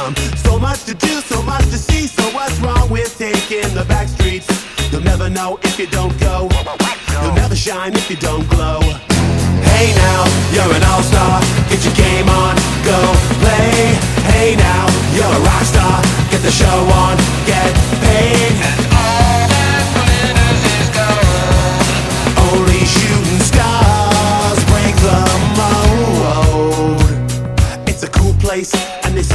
So much to do, so much to see. So what's wrong with taking the back streets? You'll never know if you don't go. You'll never shine if you don't glow. Hey now, you're an all-star. Get your game on, go play. Hey now, you're a rock star. Get the show on, get paid. Only shooting stars break the. It's a cool place,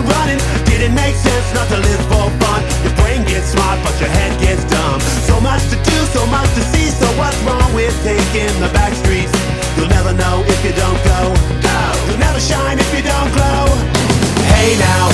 Ground running. Didn't make sense not to live for fun. Your brain gets smart, but your head gets dumb. So much to do, so much to see. So what's wrong with taking the back streets? You'll never know if you don't go. You'll never shine if you don't glow. Hey now,